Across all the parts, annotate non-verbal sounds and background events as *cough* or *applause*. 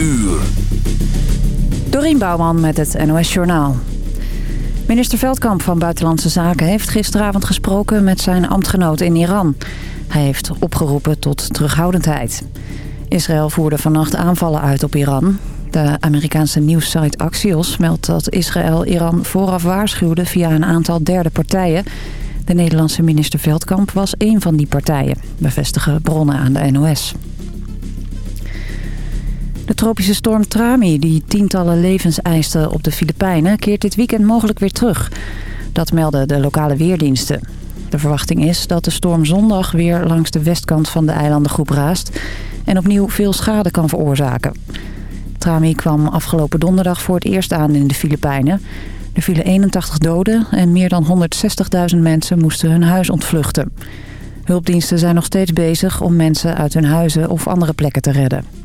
uur. Dorien Bouwman met het NOS Journaal. Minister Veldkamp van Buitenlandse Zaken heeft gisteravond gesproken met zijn ambtgenoot in Iran. Hij heeft opgeroepen tot terughoudendheid. Israël voerde vannacht aanvallen uit op Iran. De Amerikaanse nieuwssite Axios meldt dat Israël Iran vooraf waarschuwde via een aantal derde partijen. De Nederlandse minister Veldkamp was één van die partijen, bevestigen bronnen aan de NOS. De tropische storm Trami, die tientallen levens eiste op de Filipijnen... keert dit weekend mogelijk weer terug. Dat melden de lokale weerdiensten. De verwachting is dat de storm zondag weer langs de westkant van de eilandengroep raast... en opnieuw veel schade kan veroorzaken. Trami kwam afgelopen donderdag voor het eerst aan in de Filipijnen. Er vielen 81 doden en meer dan 160.000 mensen moesten hun huis ontvluchten. Hulpdiensten zijn nog steeds bezig om mensen uit hun huizen of andere plekken te redden.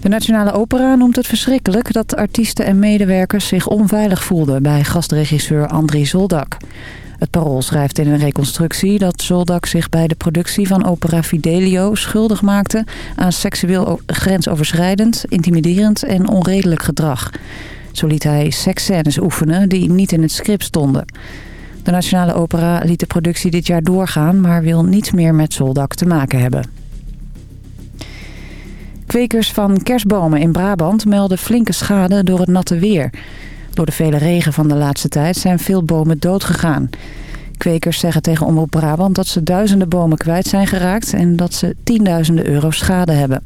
De Nationale Opera noemt het verschrikkelijk dat artiesten en medewerkers zich onveilig voelden bij gastregisseur Andri Zoldak. Het Parool schrijft in een reconstructie dat Zoldak zich bij de productie van opera Fidelio schuldig maakte aan seksueel grensoverschrijdend, intimiderend en onredelijk gedrag. Zo liet hij seksscènes oefenen die niet in het script stonden. De Nationale Opera liet de productie dit jaar doorgaan, maar wil niets meer met Zoldak te maken hebben. Kwekers van kerstbomen in Brabant melden flinke schade door het natte weer. Door de vele regen van de laatste tijd zijn veel bomen doodgegaan. Kwekers zeggen tegen Omroep Brabant dat ze duizenden bomen kwijt zijn geraakt... en dat ze tienduizenden euro schade hebben.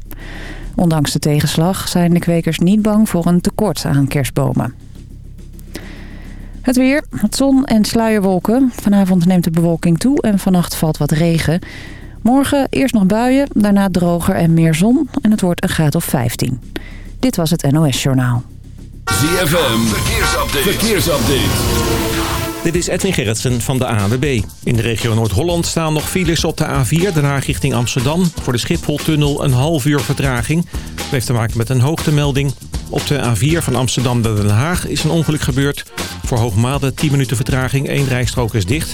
Ondanks de tegenslag zijn de kwekers niet bang voor een tekort aan kerstbomen. Het weer, het zon en sluierwolken. Vanavond neemt de bewolking toe en vannacht valt wat regen. Morgen eerst nog buien, daarna droger en meer zon en het wordt een graad of 15. Dit was het NOS Journaal. ZFM, verkeersupdate. verkeersupdate. Dit is Edwin Gerritsen van de ANWB. In de regio Noord-Holland staan nog files op de A4, daarna richting Amsterdam. Voor de Schipholtunnel een half uur vertraging. Dat heeft te maken met een hoogtemelding. Op de A4 van Amsterdam naar Den Haag is een ongeluk gebeurd. Voor Hoogmade 10 minuten vertraging, één rijstrook is dicht.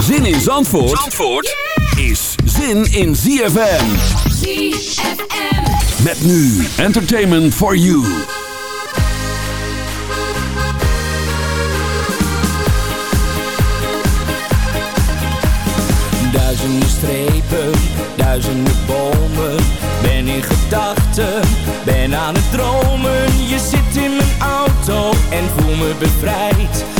Zin in Zandvoort, Zandvoort is zin in ZFM. ZFM. Met nu Entertainment for You. Duizenden strepen, duizenden bomen. Ben in gedachten, ben aan het dromen. Je zit in mijn auto en voel me bevrijd.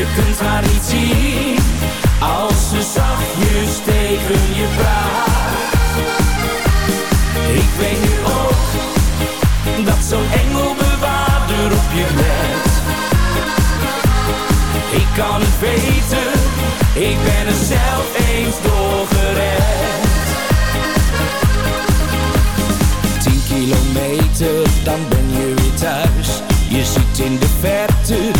Je kunt haar niet zien, als ze zachtjes tegen je praat. Ik weet nu ook, dat zo'n engelbewaarder op je let. Ik kan het weten, ik ben er zelf eens door gered. Tien kilometer, dan ben je weer thuis. Je ziet in de verte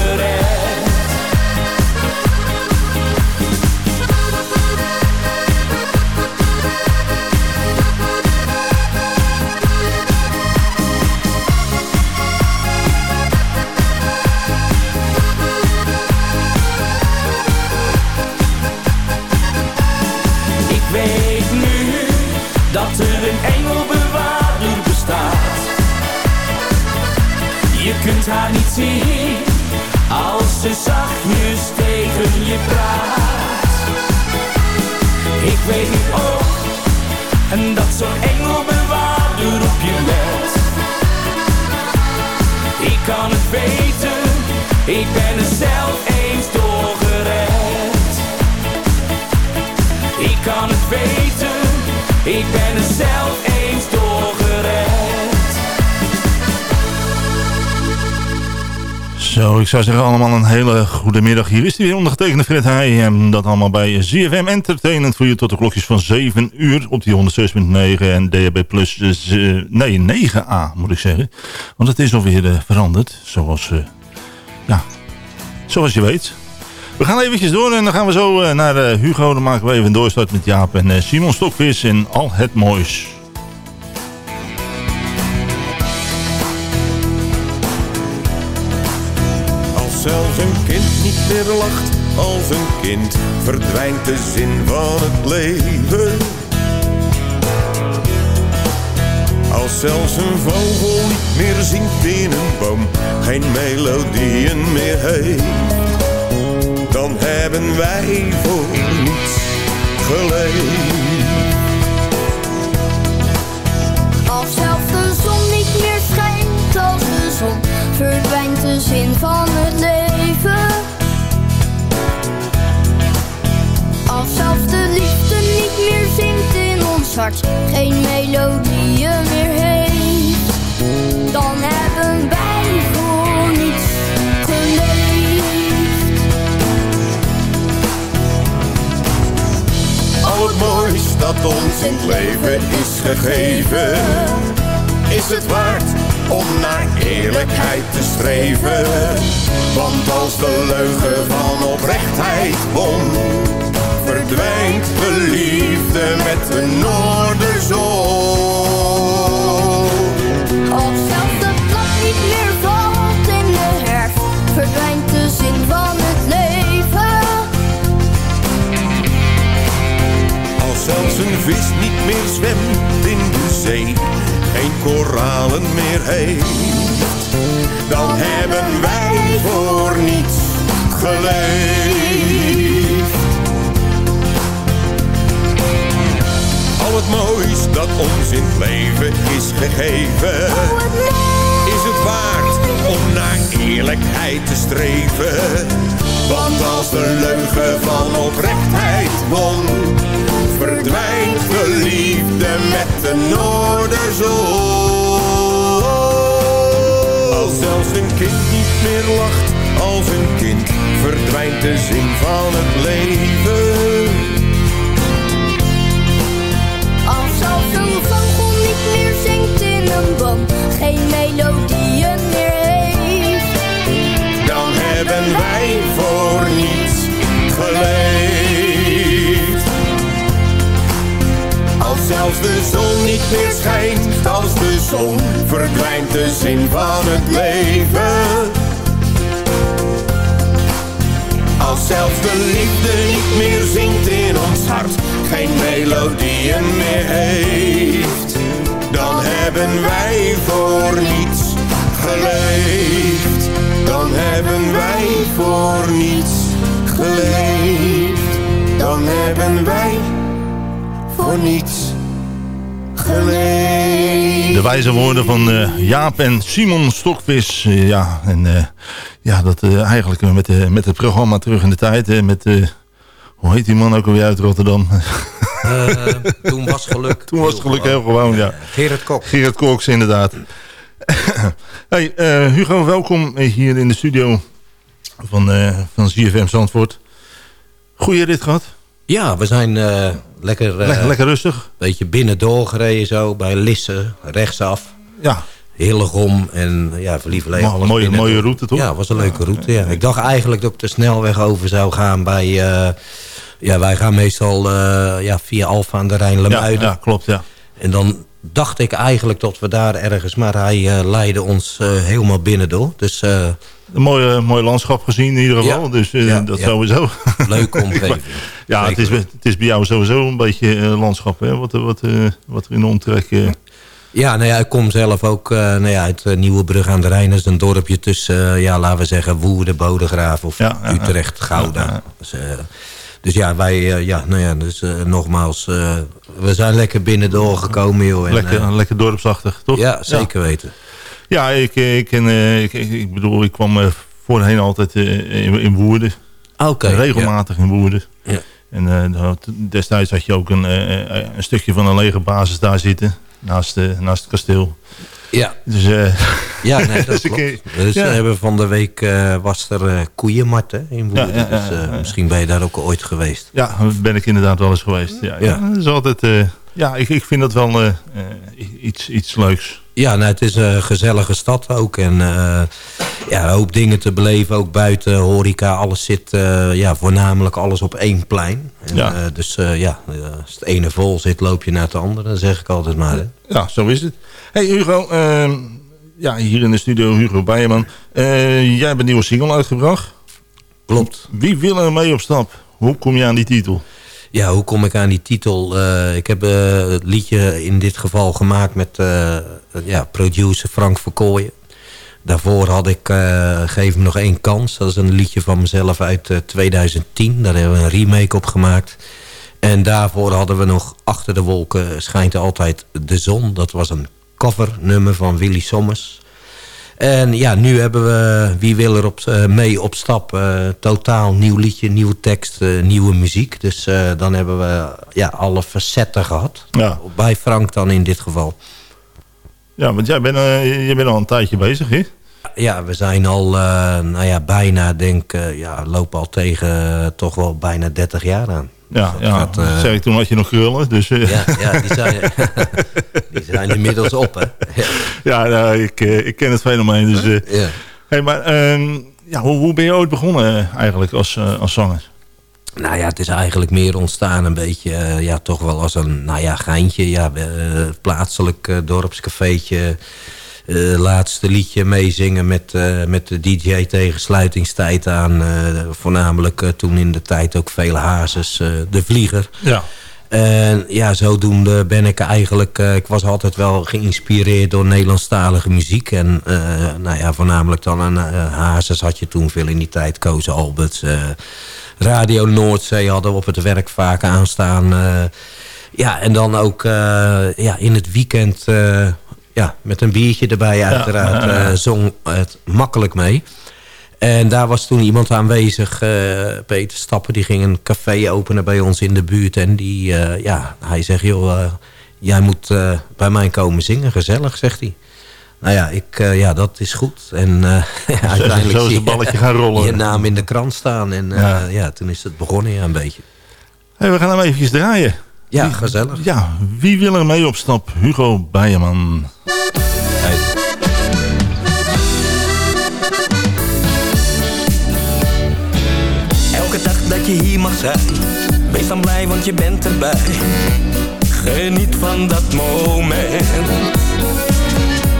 Ik zou zeggen allemaal een hele goede middag. Hier is hij weer ondergetekende Fred Heij. En dat allemaal bij ZFM Entertainment voor je tot de klokjes van 7 uur op die 106.9 en DHB Plus, eh, nee 9A moet ik zeggen. Want het is alweer uh, veranderd, zoals, uh, ja, zoals je weet. We gaan eventjes door en dan gaan we zo naar Hugo. Dan maken we even een doorstart met Jaap en Simon Stokvis en al het moois. Zelfs een kind niet meer lacht als een kind verdwijnt de zin van het leven. Als zelfs een vogel niet meer zingt in een boom, geen melodieën meer heeft, dan hebben wij voor niets geleefd. Geen melodieën meer heeft, dan hebben wij voor niets geleefd. Al het moois dat ons in het leven is gegeven, is het waard om naar eerlijkheid te streven. Want als de leugen van oprechtheid won, verdwijnt de liefde met de noorderzon. Als zelfs de blad niet meer valt in de herfst, verdwijnt de zin van het leven. Als zelfs een vis niet meer zwemt in de zee, geen koralen meer heeft, dan hebben wij voor niets geleefd. Al het moois dat ons in het leven is gegeven, is het waard om naar eerlijkheid te streven. Want als de leugen van oprechtheid won, verdwijnt de liefde met de noorderzon. Als zelfs een kind niet meer lacht als een kind, verdwijnt de zin van het leven. Geen melodieën meer heeft, dan hebben wij voor niets geleefd. Als zelfs de zon niet meer schijnt, als de zon verdwijnt de zin van het leven. Als zelfs de liefde niet meer zingt in ons hart, geen melodieën meer heeft, hebben wij voor niets geleefd. Dan hebben wij voor niets geleefd. dan hebben wij voor niets geleefd. De wijze woorden van eh, Jaap en Simon Stokvis. Eh, ja, en eh, ja, dat eigenlijk met, met het programma Terug in de Tijd. met, hoe heet die man ook alweer uit Rotterdam? toen was geluk. *laughs* toen was geluk heel gewoon, ja. Gerrit Kok. Gerrit Koks, inderdaad. *coughs* hey, Hugo, welkom hier in de studio van, van ZFM Zandvoort. Goeie rit gehad? Ja, we zijn lekker, lekker, lekker rustig. Beetje binnen doorgereden zo, bij Lisse, rechtsaf. Ja. Hillegom en ja, verliefd Een mooie, mooie route toch? Ja, was een leuke route. Ja. Ik dacht eigenlijk dat ik de snelweg over zou gaan bij... Uh, ja, wij gaan meestal uh, ja, via Alfa aan de Rijn Lemuiden. Ja, ja, klopt, ja. En dan dacht ik eigenlijk dat we daar ergens... maar hij uh, leidde ons helemaal binnen door. Dus een mooie, mooi landschap gezien in ieder geval. Dus uh, dat sowieso. Leuk *laughs* omgeving. ja, het is, het is bij jou sowieso een beetje uh, landschap. Hè? Wat, wat, uh, wat er in de omtrek... Ja, nou ja, ik kom zelf ook nou ja, uit Nieuwebrug aan de Rijn. Dat is een dorpje tussen, ja, laten we zeggen, Woerden, Bodegraaf of Utrecht, Gouda. Dus, dus, ja, wij, ja, nou ja, dus nogmaals, we zijn lekker binnen doorgekomen, joh. En, lekker, lekker dorpsachtig, toch? Ja, zeker weten. Ja, ik, eh, ik, eh, ik, ik bedoel, ik kwam eh, voorheen altijd in, in Woerden. Oké. Regelmatig in Woerden. Ja. En uh, destijds had je ook een, een stukje van een lege basis daar zitten. Naast, naast het kasteel. Ja. Dus, uh, ja, *laughs* nee, dat dus klopt. Dus ja. hebben van de week uh, was er uh, koeienmarkt in Woerden. Ja, ja, dus misschien ben je daar ook ooit geweest. Ja, ben ik inderdaad wel eens geweest. Ja, ja. dat is altijd... ja, ik, ik vind dat wel iets, iets leuks. Ja, nou, het is een gezellige stad ook. En uh, ja, een hoop dingen te beleven. Ook buiten, horeca, alles zit... Uh, ja, voornamelijk alles op één plein. En, ja. Uh, dus ja, als het ene vol zit, loop je naar het andere. Dat zeg ik altijd maar. Hè. Ja, zo is het. Hey Hugo, ehm, ja, hier in de studio Hugo Bijeman. jij hebt een nieuwe single uitgebracht. Klopt. Wie wil er mee op stap? Hoe kom je aan die titel? Ja, hoe kom ik aan die titel? Uh, ik heb uh, het liedje in dit geval gemaakt met uh, ja, producer Frank Verkooyen. Daarvoor had ik Geef me nog één kans. Dat is een liedje van mezelf uit 2010. Daar hebben we een remake op gemaakt. En daarvoor hadden we nog Achter de wolken schijnt altijd de zon. Dat was een covernummer van Willy Sommers. En ja, nu hebben we Wie wil er op, uh, mee op stap. Uh, totaal nieuw liedje, nieuwe tekst, uh, nieuwe muziek. Dus dan hebben we ja, alle facetten gehad. Ja. Bij Frank dan in dit geval. Ja, want jij bent, jij bent al een tijdje bezig, hè? Ja, we zijn al nou ja, bijna, denk ja, lopen al tegen toch wel bijna 30 jaar aan. Ja, ja. Gaat, uh, zeg ik toen had je nog krullen. Dus, uh. ja, ja die, zijn, *laughs* die zijn inmiddels op, hè? Ja, nou, ik, uh, ik ken het fenomeen. Dus, ja. hey, maar ehm, ja, hoe, hoe ben je ooit begonnen eigenlijk als, als zanger? Nou ja, het is eigenlijk meer ontstaan een beetje, ja, toch wel als een, nou ja, geintje. Ja, plaatselijk dorpscafeetje laatste liedje meezingen met, uh, met de DJ tegen sluitingstijd aan. Uh, voornamelijk toen in de tijd ook vele hazes, de vlieger. Ja. En ja, zodoende ben ik eigenlijk... ik was altijd wel geïnspireerd door Nederlandstalige muziek. En nou ja, voornamelijk dan een hazes had je toen veel in die tijd. Koos Alberts, Radio Noordzee hadden we op het werk vaak aanstaan... Ja, en dan ook ja, in het weekend ja, met een biertje erbij uiteraard. Ja, uh, zong het makkelijk mee. En daar was toen iemand aanwezig, uh, Peter Stappen. Die ging een café openen bij ons in de buurt. En die, uh, ja, hij zegt, joh, jij moet bij mij komen zingen. Gezellig, zegt hij. Nou ja, ik, ja dat is goed. En *laughs* uiteindelijk zo is het balletje gaan rollen. je naam in de krant staan. En ja. ja. toen is het begonnen ja, een beetje. Hey, we gaan hem even draaien. Ja, gezellig. Ja, wie wil er mee op stap? Hugo Bijeman. Hey. Elke dag dat je hier mag zijn, wees dan blij want je bent erbij. Geniet van dat moment.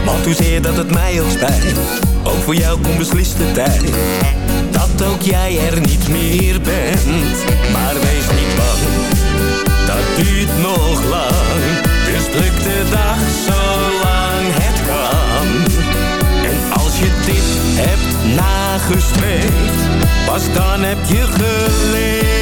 Want hoezeer dat het mij ook spijt, ook voor jou komt beslist de tijd. Dat ook jij er niet meer bent, maar duurt nog lang. Dus druk de dag zolang het kan. En als je dit hebt nagestreefd, pas dan heb je geleefd.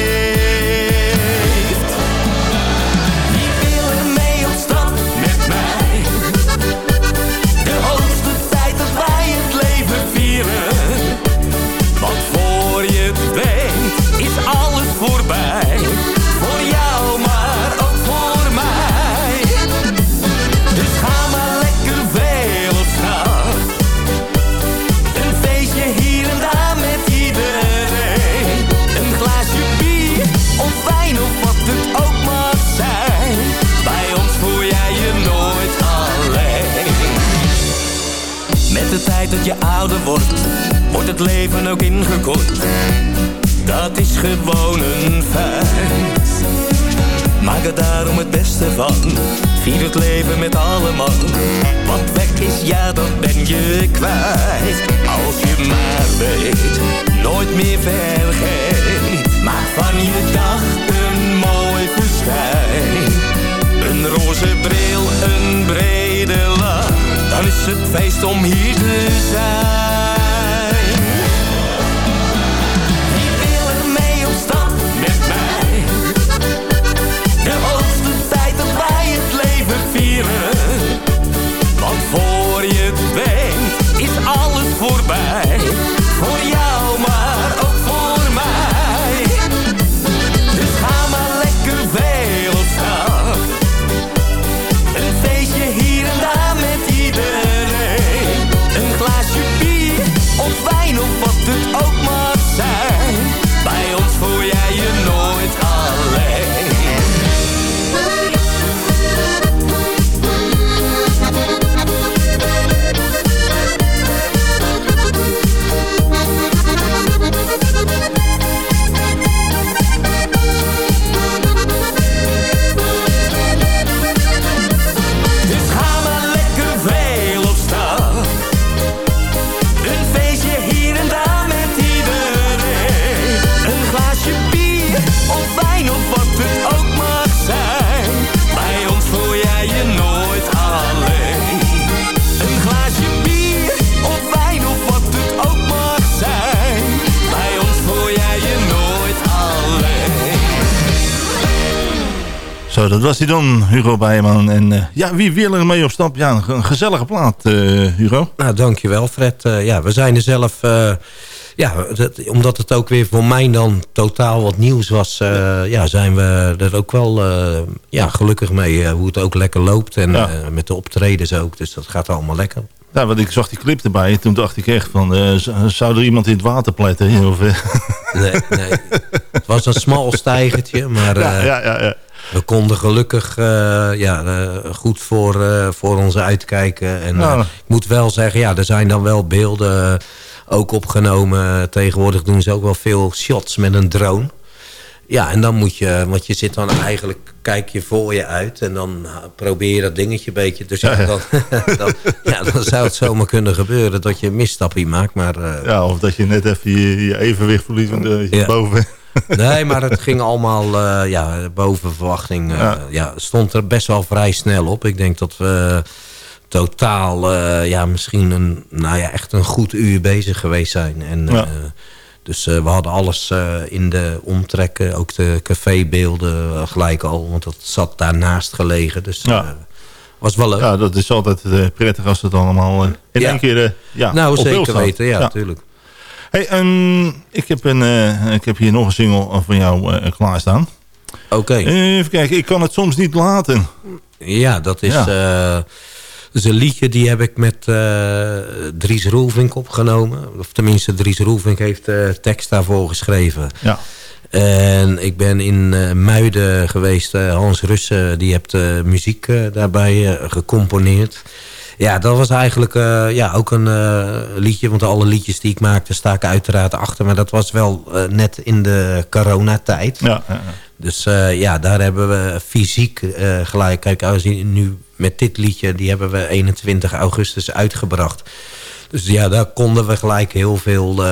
Dat was hij dan, Hugo Bijman. En eh, ja, wie wil er mee op stap? Ja, een, een gezellige plaat, eh, Hugo. Nou, dankjewel Fred. Eh, ja, we zijn er zelf... ja, dat- omdat het ook weer voor mij dan totaal wat nieuws was... eh, ja, zijn we er ook wel ja, gelukkig mee. hoe het ook lekker loopt. En Ja. met de optredens ook. Dus dat gaat allemaal lekker. Ja, want ik zag die clip erbij. Toen dacht ik echt van, zou er iemand in het water pletten? *laughs* Of, Nee, nee. Het was een smal stijgertje, maar ja, ja, ja, ja. We konden gelukkig eh, ja, eh, goed voor, eh, voor ons uitkijken. En Nou. ik moet wel zeggen, ja, er zijn dan wel beelden ook opgenomen. Tegenwoordig doen ze ook wel veel shots met een drone. Ja, en dan moet je, want je zit dan eigenlijk, kijk je voor je uit en dan probeer je dat dingetje een beetje. Dus *laughs* ja, dan, *laughs* dan, ja, dan zou het zomaar kunnen gebeuren dat je een misstapje maakt. Maar ja, of dat je net even je, je evenwicht verliest want, je Ja. boven... Nee, maar het ging allemaal eh, ja, boven verwachting. eh, Ja. ja. stond er best wel vrij snel op. Ik denk dat we totaal eh, ja, misschien een, nou ja, echt een goed uur bezig geweest zijn. En, Ja. dus we hadden alles in de omtrekken. Ook de cafébeelden gelijk al. Want dat zat daarnaast gelegen. Dus Ja. was wel leuk. Ja, dat is altijd prettig als het allemaal in Ja. één keer ja, nou, zeker weten. Ja, natuurlijk. Hey, ehm, ik, heb een, eh, ik heb hier nog een single van jou eh, klaarstaan. Oké. Even kijken, ik kan het soms niet laten. Ja, dat is, Ja. eh, een liedje die heb ik met eh, Dries Roelvink opgenomen. Of tenminste, Dries Roelvink heeft de tekst daarvoor geschreven. Ja. En ik ben in eh, Muiden geweest. eh, Hans Russen die heeft de muziek eh, daarbij eh, gecomponeerd. Ja, dat was eigenlijk eh, ja, ook een eh, liedje. Want alle liedjes die ik maakte sta ik uiteraard achter. Maar dat was wel eh, net in de coronatijd. Ja, ja, ja. Dus ja, daar hebben we fysiek gelijk. Kijk, als je nu met dit liedje, die hebben we 21 augustus uitgebracht. Dus ja, daar konden we gelijk heel veel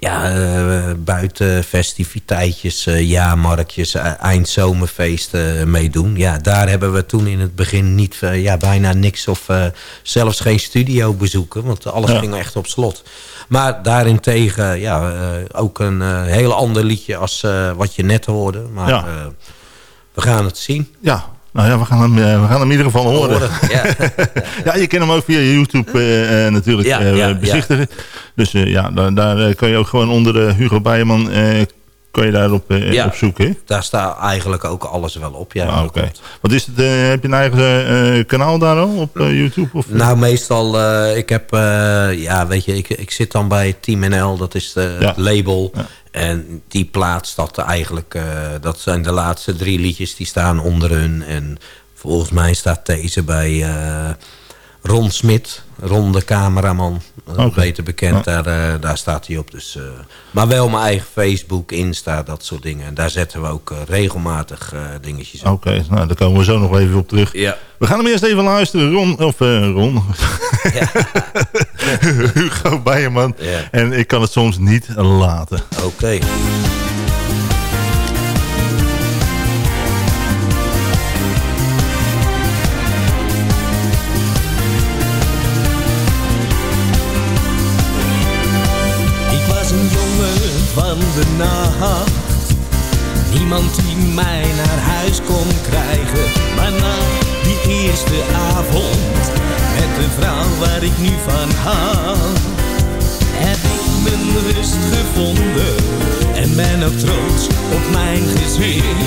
ja, eh, buitenfestiviteitjes, eh, jaarmarktjes, eh, eindzomerfeesten meedoen. Ja, daar hebben we toen in het begin niet, ja, bijna niks of zelfs geen studio bezoeken. Want alles Ja. ging echt op slot. Maar daarentegen ja, ook een heel ander liedje als wat je net hoorde. Maar Ja. we gaan het zien. Ja, nou ja, we gaan hem, eh, we gaan hem in ieder geval horen. Horen, ja. *laughs* Ja, je kan hem ook via YouTube eh, eh, natuurlijk Ja, ja, bezichtigen. Dus ja, daar, daar kan je ook gewoon onder Hugo Bijman eh, kan je daarop op zoeken. hè? Daar staat eigenlijk ook alles wel op. Ja, Ah. Wat is het? heb je een eigen kanaal daar al op YouTube? Of, Nou, meestal, ik heb, ja, weet je, ik, ik zit dan bij Team NL, dat is de, Ja. het label. En die plaatst dat eigenlijk, eh, dat zijn de laatste drie liedjes die staan onder hun. En volgens mij staat deze bij eh, Ron Smit, Ron de cameraman, eh, beter bekend, daar, eh, daar staat hij op. Dus, eh, maar wel mijn eigen Facebook, Insta, dat soort dingen. En daar zetten we ook regelmatig dingetjes op. Oké, nou, daar komen we zo nog even op terug. Ja. We gaan hem eerst even luisteren. Ron, of eh, Ron. Ja. *laughs* Hugo Beierman. Ja. En ik kan het soms niet laten. Oké. Niemand die mij naar huis kon krijgen. Maar na die eerste avond met de vrouw waar ik nu van hou, heb ik mijn rust gevonden en ben ook trots op mijn gezin.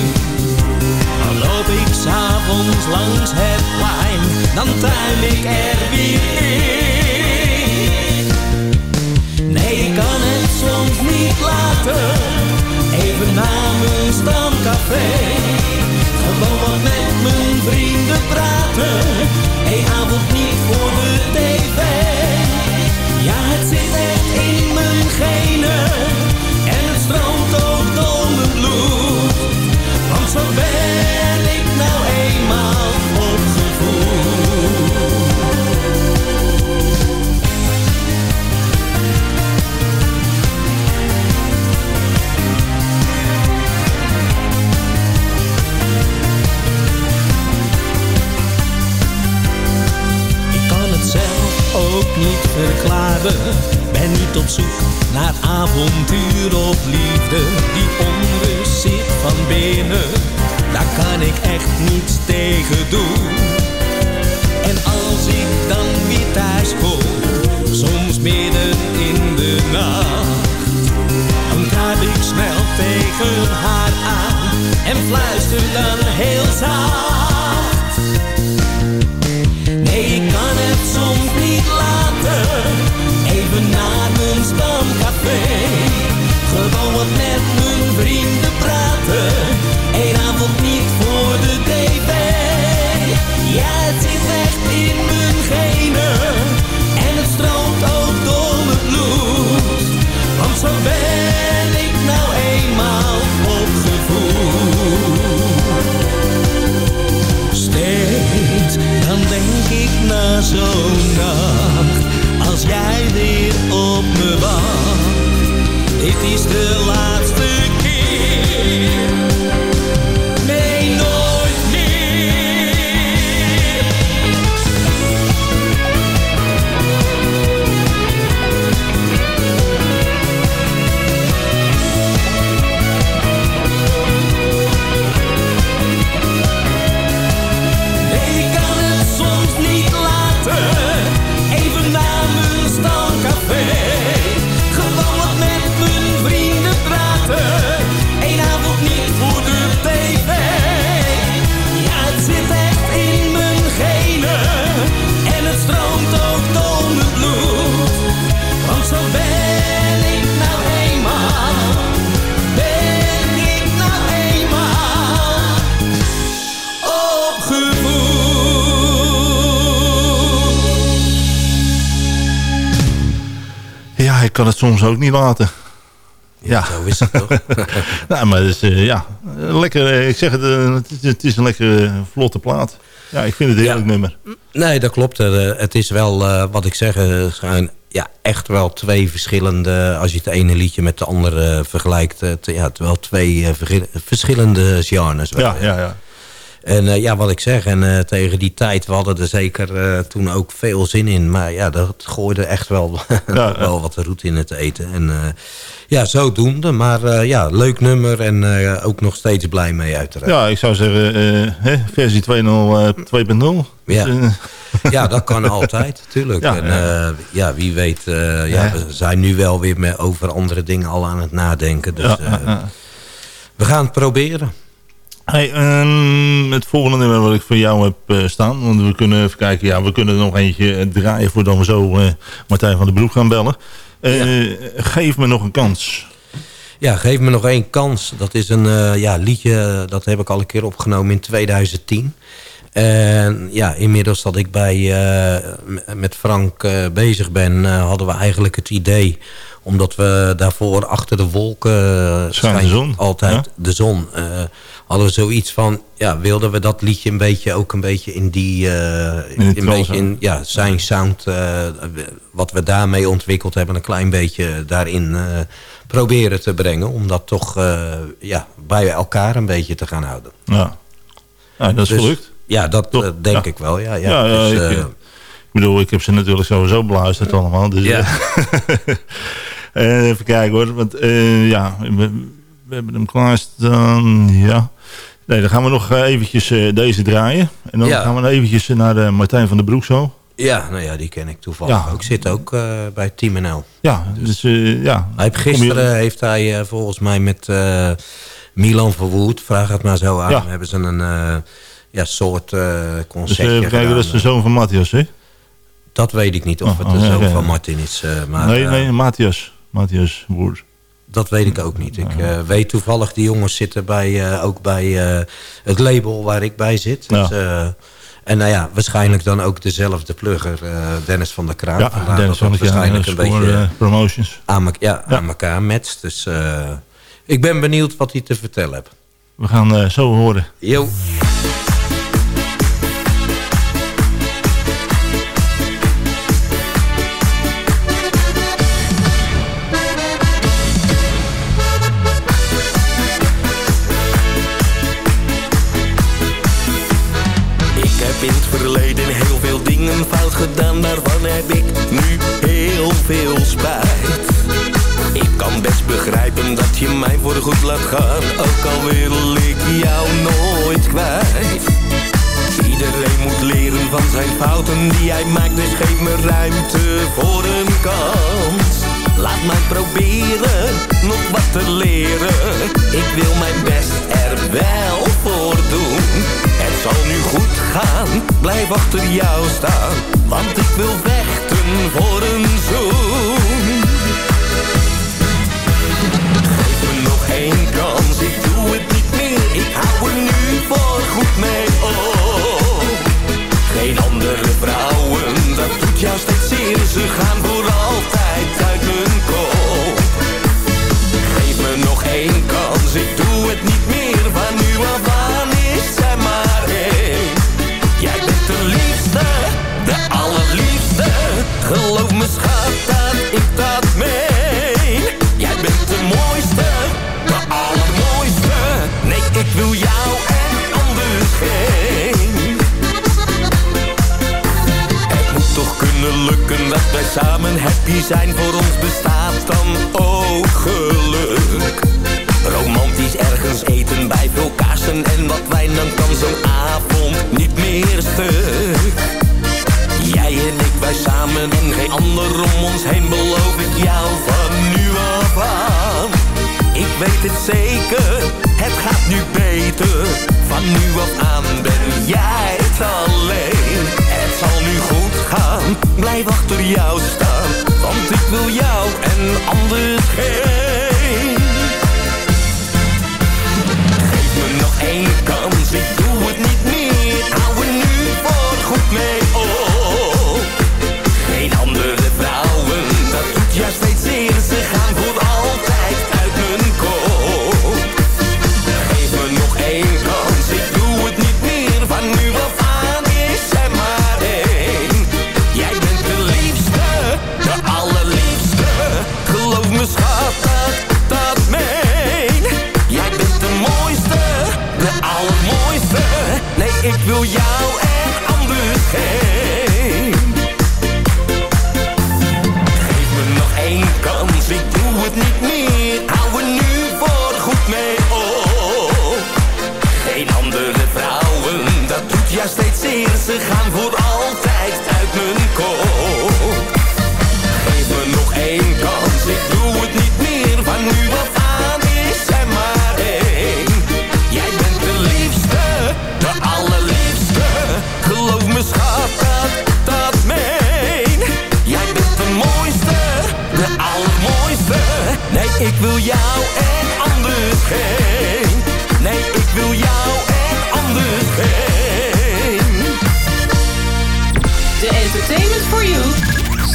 Dan loop ik s'avonds langs het plein, dan tuin ik er weer in. Nee, ik kan het soms niet laten. Even mijn stamcafé. Gewoon wat met mijn vrienden praten. Eén avond niet voor de tv. Ja, het zit echt in mijn genen. En het stroomt ook door mijn bloed. Want zo ben verklaren. Ben niet op zoek naar avontuur of liefde. Die onrust zit van binnen, daar kan ik echt niets tegen doen. En als ik dan weer thuis kom, soms midden in de nacht. Dan kruip ik snel tegen haar aan en fluister dan heel zacht. Met mijn vrienden praten. Eén avond niet voor de tv. Ja, het zit echt in mijn genen. En het stroomt ook door mijn bloed. Want zo ben ik nou eenmaal opgevoed. Steeds dan denk ik na zo'n nacht, als jij weer op me wacht. Dit is de Ja, ik kan het soms ook niet laten. Ja. Zo is het toch? *laughs* nou, maar eh, ja, lekker. eh, ik zeg het, eh, het, is, het is een lekkere vlotte plaat. Ja, ik vind het een heerlijk Ja. nummer. Nee, dat klopt. Het is wel, wat ik zeg, zijn ja, echt wel twee verschillende... als je het ene liedje met de andere vergelijkt... ja, het wel twee verschillende genres. wel, Ja, ja, ja. En eh, ja, wat ik zeg, en eh, tegen die tijd, we hadden er zeker eh, toen ook veel zin in. Maar ja, dat gooide echt wel, *laughs* Ja, wel wat roet in het eten. En ja, zodoende. Maar ja, leuk nummer en ook nog steeds blij mee uiteraard. Ja, ik zou zeggen, hè, versie 2.0, eh, 2.0. Ja. *laughs* Ja, dat kan altijd, tuurlijk. Ja, en, ja. ja, wie weet, ja, Ja. we zijn nu wel weer met over andere dingen al aan het nadenken. Dus. We gaan het proberen. Hey, ehm, het volgende nummer wat ik voor jou heb eh, staan. Want we kunnen even kijken. Ja, we kunnen er nog eentje eh, draaien voordat we zo eh, Martijn van den Broek gaan bellen. Geef me nog een kans. Ja, geef me nog één kans. Dat is een ja, liedje, dat heb ik al een keer opgenomen in 2010. En ja, inmiddels dat ik bij, eh, met Frank eh, bezig ben, eh, hadden we eigenlijk het idee... omdat we daarvoor achter de wolken de zon, altijd ja. de zon... hadden we zoiets van, ja, wilden we dat liedje een beetje ook een beetje in die... In een beetje in, ja, zijn sound, wat we daarmee ontwikkeld hebben... een klein beetje daarin proberen te brengen... om dat toch ja, bij elkaar een beetje te gaan houden. Ja, ja dat is Dus- gelukt. Ja, dat Toch? eh, denk Ja. ik wel. Ja, ja. Dus, ik, eh, eh, Ik bedoel, ik heb ze natuurlijk sowieso beluisterd allemaal. Dus, Ja. *laughs* even kijken hoor. Want ja, we, we hebben hem klaarstaan. Ja. Nee, dan gaan we nog eventjes deze draaien. En dan gaan we eventjes naar Martijn van der Broek zo. ja, nou ja, die ken ik toevallig Ja. ook. Zit ook bij Team NL. Ja, dus ja. Hij heeft je- gisteren heeft hij volgens mij met Milan Verwoerd, vraag het maar zo aan, Ja. hebben ze een ja, soort eh Dus concertje eh, kijken, gedaan. dat is de zoon van Matthias, hè? Dat weet ik niet of Oh, het oh, de zoon van Martin is. eh, maar nee, eh, nee, Matthias. Matthias Woerd. dat weet ik ook niet. Ik eh, weet toevallig, die jongens zitten bij, eh, ook bij eh, het label waar ik bij zit. Dus, eh, en nou ja, waarschijnlijk dan ook dezelfde plugger, eh, Dennis van der Kraan. Ja, Vandaar Dennis dat van het der Kraan, waarschijnlijk dat een beetje eh, promotions. aan, ja, Ja. aan elkaar matcht. Dus eh, ik ben benieuwd wat hij te vertellen heeft. We gaan eh, zo horen. Yo. Gedaan, daarvan heb ik nu heel veel spijt. Ik kan best begrijpen dat je mij voor goed laat gaan, ook al wil ik jou nooit kwijt. Iedereen moet leren van zijn fouten die hij maakt, dus geef me ruimte voor een kans. Laat mij proberen nog wat te leren. Ik wil mijn best er wel voor zal nu goed gaan, blijf achter jou staan. Want ik wil vechten voor een zoen. Geef me nog één kans, ik doe het niet meer. Ik hou er nu voor goed mee op. Geen andere vrouwen, dat doet jou steeds zeer. Ze gaan steeds zeer. Ze gaan voor altijd uit mijn kop.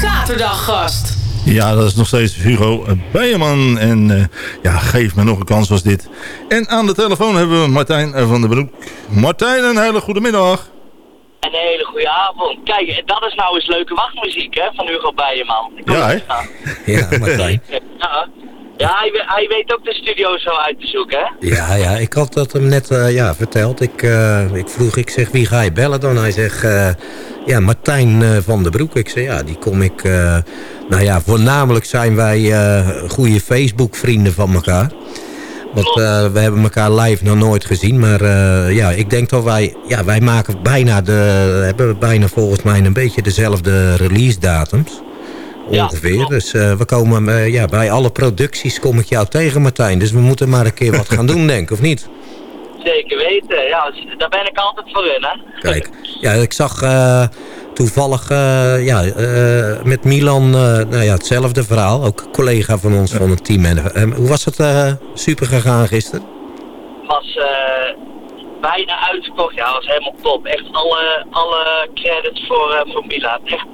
Zaterdaggast. Ja, dat is nog steeds Hugo Bijeman. En eh, ja, geef me nog een kans als dit. En aan de telefoon hebben we Martijn van der Broek. Martijn, een hele goede middag. Een hele goede avond. Kijk, dat is nou eens leuke wachtmuziek hè, van Hugo Bijeman. Ik Ja, hè? Ja, Martijn. *laughs* Ja, ja hij, we- hij weet ook de studio zo uit te zoeken, hè? Ja, ja, ik had dat hem net eh, ja, verteld. Ik, eh, ik vroeg, ik zeg, wie ga je bellen dan? Hij zegt, eh, ja, Martijn eh, van der Broek. Ik zeg, ja, die kom ik... eh, nou ja, voornamelijk zijn wij eh, goede Facebook-vrienden van elkaar. Want we hebben elkaar live nog nooit gezien. Maar ja, ik denk dat wij... Ja, wij maken bijna de... Hebben bijna volgens mij een beetje dezelfde release-datums. Ongeveer. Dus eh, we komen... ja, bij alle producties kom ik jou tegen, Martijn. Dus we moeten maar een keer wat gaan doen, *laughs* denk ik, of niet? Zeker weten. Ja, daar ben ik altijd voor in, hè? Kijk, ja, ik zag eh, toevallig eh, ja, eh, met Milan nou ja, hetzelfde verhaal. Ook een collega van ons van het team. En, hoe was het super gegaan gisteren? was eh, bijna uitverkocht. Ja, was helemaal top. Echt alle, alle credits voor, voor Milan. Echt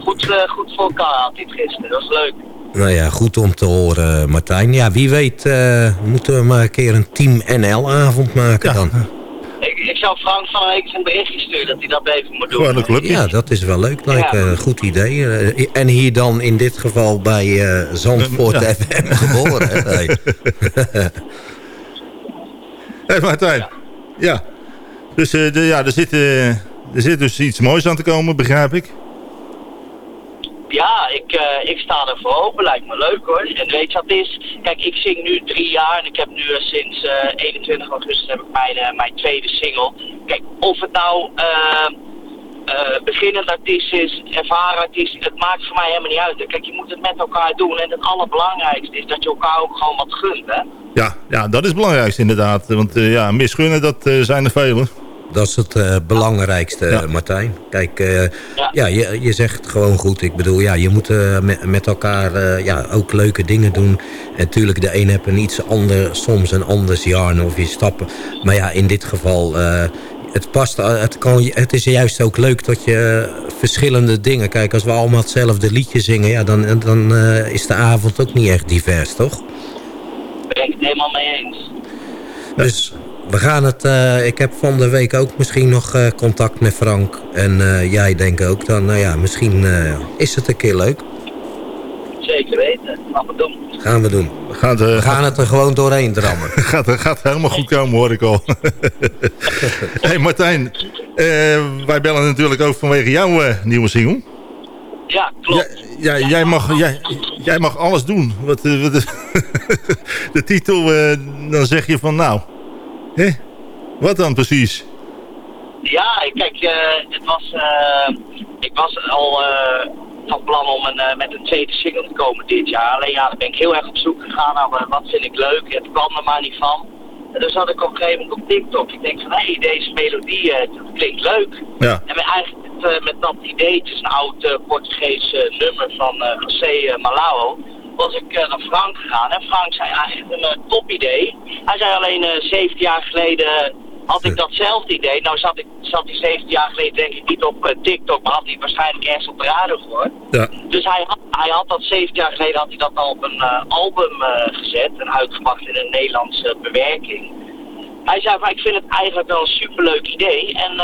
goed, goed voor elkaar had hij het gisteren. Dat was leuk. Nou ja, goed om te horen, Martijn. Ja, wie weet eh, moeten we maar een keer een Team NL-avond maken dan. Ik, ik zou Frank van Week een berichtje sturen dat hij dat even moet doen. Gewoon een clubje. Ja, dat is wel leuk. Lijkt Ja. een goed idee. Eh, en hier dan in dit geval bij eh, Zandvoort Ja. FM geboren. Hé *laughs* hey, Martijn. Ja. Dus eh, de, ja, er, zit, eh, er zit dus iets moois aan te komen, begrijp ik. Ja, ik, eh, ik sta er voor open. Lijkt me leuk hoor. En weet je wat het is? Kijk, ik zing nu drie jaar en ik heb nu eh, sinds eh, 21 augustus heb ik mijn, eh, mijn tweede single. Kijk, of het nou eh, eh, beginnend artiest is, ervaren artiest, het maakt voor mij helemaal niet uit. Kijk, je moet het met elkaar doen. En het allerbelangrijkste is dat je elkaar ook gewoon wat gunt, hè? Ja, ja, dat is het belangrijkste inderdaad. Want eh, ja, misgunnen, dat eh, zijn er velen. Dat is het eh, belangrijkste, Ja. Martijn. Kijk, eh, Ja. ja, je, je zegt het gewoon goed. Ik bedoel, ja, je moet eh, met, met elkaar eh, ja, ook leuke dingen doen. En natuurlijk, de een heeft een iets ander, soms een anders jaar of je stappen. Maar ja, in dit geval, eh, het past, het, kan, het is juist ook leuk dat je verschillende dingen... Kijk, als we allemaal hetzelfde liedje zingen, ja, dan, dan eh, is de avond ook niet echt divers, toch? Ben ik het helemaal mee eens. Dus we gaan het... eh, ik heb van de week ook misschien nog eh, contact met Frank. En eh, jij denkt ook dan, nou ja, misschien eh, is het een keer leuk. Zeker weten. Gaan we doen. Gaan we doen. Gaat, We gaan het er gewoon doorheen drammen. *laughs* gaat, gaat helemaal goed komen, hoor ik al. *laughs* hey Martijn, eh, wij bellen natuurlijk ook vanwege jouw eh, nieuwe single. Ja, klopt. Ja, ja, jij, mag, jij, jij mag alles doen. Wat, wat, *laughs* de titel, eh, dan zeg je van nou, wat dan precies? Ja, kijk, eh, het was, eh, ik was al eh, van plan om een, met een tweede single te komen dit jaar. Alleen ja, dan ben ik heel erg op zoek gegaan naar wat vind ik leuk. Het kwam er maar niet van. En dus had ik op een gegeven moment op TikTok. Ik denk van, hé, deze melodie, dat klinkt leuk. Ja, En eigenlijk met, met dat idee, het is een oud Portugees nummer van José Malao, was ik eh, naar Frank gegaan. En Frank zei eigenlijk een uh, top idee. Hij zei alleen eh 17 jaar geleden had ik datzelfde idee. Nou zat, ik, zat hij 17 jaar geleden denk ik niet op TikTok, maar had hij waarschijnlijk ergens op de radio gehoord. ja, Dus hij had, hij had dat 17 jaar geleden had hij dat al op een album gezet en uitgebracht in een Nederlandse bewerking. Hij zei van ik vind het eigenlijk wel een superleuk idee en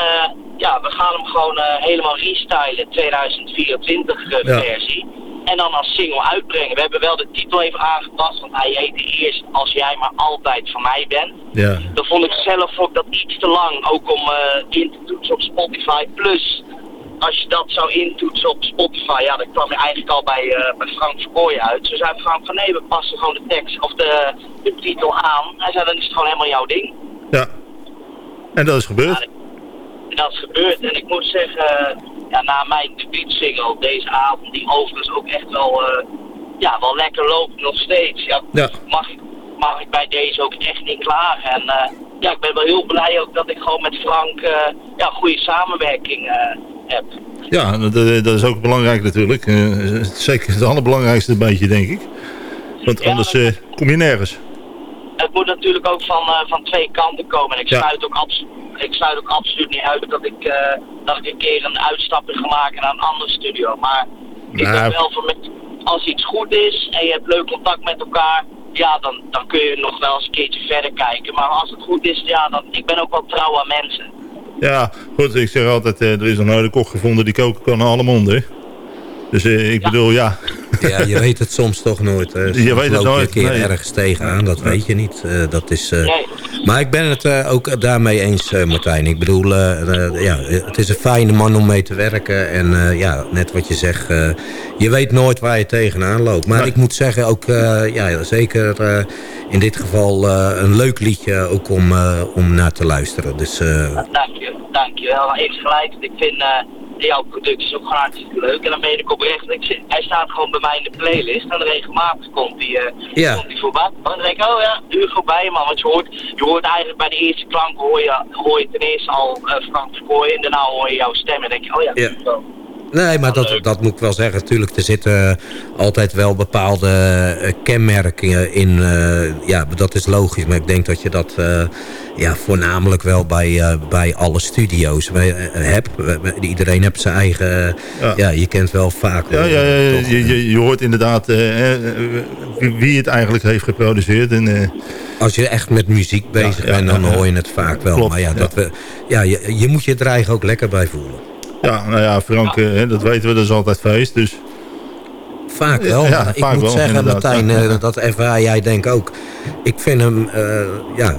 ja, we gaan hem gewoon helemaal restylen, 2024 eh, Ja. En dan als single uitbrengen. We hebben wel de titel even aangepast, want hij heette eerst Als jij maar altijd van mij bent. ja. Dan vond ik zelf ook dat iets te lang, ook om eh, in te toetsen op Spotify. Plus, als je dat zou intoetsen op Spotify, ja, dan kwam je eigenlijk al bij, eh, bij Frank Verkooyen uit. Dus zei Frank van nee, we passen gewoon de tekst of de, de titel aan. Hij zei, dan is het gewoon helemaal jouw ding. ja. En dat is gebeurd. En dat is gebeurd. En ik moet zeggen, ja, na mijn debuutsingle deze avond, die overigens ook echt wel, eh, ja, wel lekker loopt nog steeds. Ja, Ja. Mag, ik- mag ik bij deze ook echt niet klagen. En eh, ja, ik ben wel heel blij ook dat ik gewoon met Frank eh ja, goede samenwerking heb. Ja, dat, dat is ook belangrijk natuurlijk. Zeker het allerbelangrijkste beetje, denk ik. Want Ja, anders dat- kom je nergens. Het moet natuurlijk ook van, van twee kanten komen. En ik Ja. sluit, ook ik sluit ook absoluut niet uit dat ik, dat ik een keer een uitstapje ga maken naar een andere studio. Maar Ik Nou. ben wel van met, als iets goed is en je hebt leuk contact met elkaar, ja, dan, dan kun je nog wel eens een keertje verder kijken. Maar als het goed is, ja, dan, ik ben ook wel trouw aan mensen. Ja, goed, ik zeg altijd, eh, er is een kok gevonden die koken kan naar alle monden. Dus eh, ik bedoel, ja. Ja, je *laughs* weet het soms toch nooit. Hè. Soms Je weet het nooit, een keer nee. ergens tegenaan, dat weet je niet. Eh, dat is, eh, Nee. Maar ik ben het eh, ook daarmee eens, eh, Martijn. Ik bedoel, eh, ja, het is een fijne man om mee te werken. En eh, ja, net wat je zegt, eh, je weet nooit waar je tegenaan loopt. Maar Nee. ik moet zeggen, ook eh, ja, zeker eh, in dit geval eh, een leuk liedje ook om, eh, om naar te luisteren. Dus eh, Dank je, dank je wel. Eens gelijk. Ik vind eh, jouw producties ook gewoon hartstikke leuk. En dan ben ik oprecht. Ik zit, hij staat gewoon bij mij in de playlist. En regelmatig komt hij eh, Ja. komt die voorbij. En dan denk ik, oh ja, Hugo Bijman. Want je hoort, je hoort eigenlijk bij de eerste klank hoor je, hoor je ten eerste al eh, Frank Verkooy. En daarna hoor je jouw stem. En dan denk je, oh ja, Ja. Nee, maar dat, dat moet ik wel zeggen. Tuurlijk, er zitten altijd wel bepaalde eh, kenmerken in. eh, ja, dat is logisch. Maar ik denk dat je dat eh, ja, voornamelijk wel bij, eh, bij alle studio's eh, hebt. Iedereen heeft zijn eigen... Ja. ja. je kent wel vaak... Ja, ja, ja, toch, je, je, je hoort inderdaad eh, eh, wie- het eigenlijk heeft geproduceerd. En, eh, Als je echt met muziek bezig bent, dan hoor je het vaak wel. Klopt, maar ja, ja. dat we, ja je, je moet je er eigenlijk ook lekker bij voelen. Ja, nou ja, Frank, eh, dat weten we, dat is altijd feest. Dus Vaak wel. Ja, ik vaak moet wel, zeggen, inderdaad. Martijn, eh, dat ervaar jij denk ik ook. Ik vind hem eh, ja,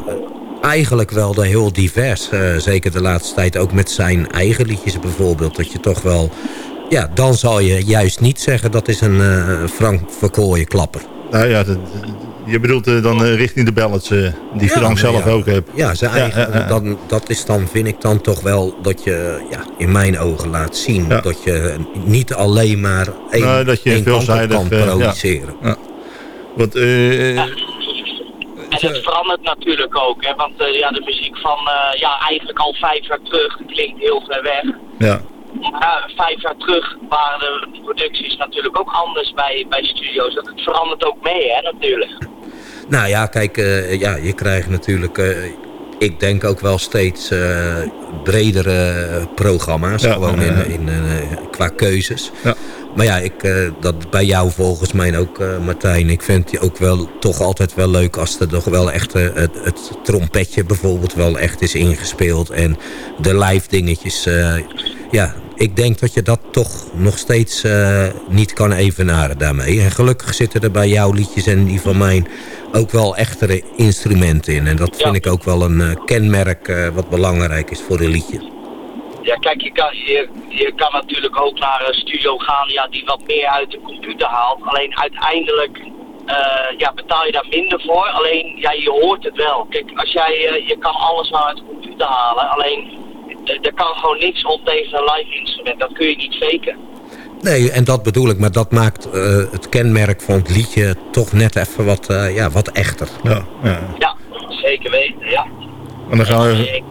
eigenlijk wel de heel divers. eh, zeker de laatste tijd ook met zijn eigen liedjes bijvoorbeeld. Dat je toch wel... Ja, dan zal je juist niet zeggen dat is een eh, Frank Verkooyen klapper. nou ja, dat- je bedoelt eh, dan eh, richting de ballads eh, die Ja, Frank zelf ja. ook heeft. Ja, zijn eigen. Dan, dat is dan, vind ik dan toch wel dat je ja, in mijn ogen laat zien... Ja. dat je niet alleen maar één, Nou, dat je één veelzijdig, kan ja. produceren. Want, eh, En het verandert natuurlijk ook, hè, want eh, ja, de muziek van eh, ja, eigenlijk al vijf jaar terug klinkt heel ver weg. ja. Ja, vijf jaar terug waren de producties natuurlijk ook anders bij, bij studio's. Dat het verandert ook mee, hè, natuurlijk. Nou ja, kijk, eh, ja, je krijgt natuurlijk... eh, ik denk ook wel steeds eh, bredere programma's. Ja, gewoon. In, in, qua keuzes. Ja. Maar ja, ik, dat bij jou volgens mij ook, Martijn. Ik vind het ook wel toch altijd wel leuk als er toch wel echt het, het trompetje bijvoorbeeld wel echt is ingespeeld. En de live dingetjes. ja, ik denk dat je dat toch nog steeds niet kan evenaren daarmee. En gelukkig zitten er bij jouw liedjes en die van mij ook wel echtere instrumenten in. En dat vind ik ook wel een eh, kenmerk eh, wat belangrijk is voor een liedje. Ja, kijk, je kan, je, je kan natuurlijk ook naar een studio gaan ja, die wat meer uit de computer haalt. Alleen uiteindelijk eh, ja, betaal je daar minder voor. Alleen, ja, je hoort het wel. Kijk, als jij, eh, je kan alles wel uit de computer halen. Alleen, eh, er kan gewoon niks op tegen een live instrument. Dat kun je niet faken. Nee, en dat bedoel ik. Maar dat maakt eh, het kenmerk van het liedje toch net even wat, eh, ja, wat echter. Ja, ja. Ja, zeker weten, ja. En dan gaan we... Ik-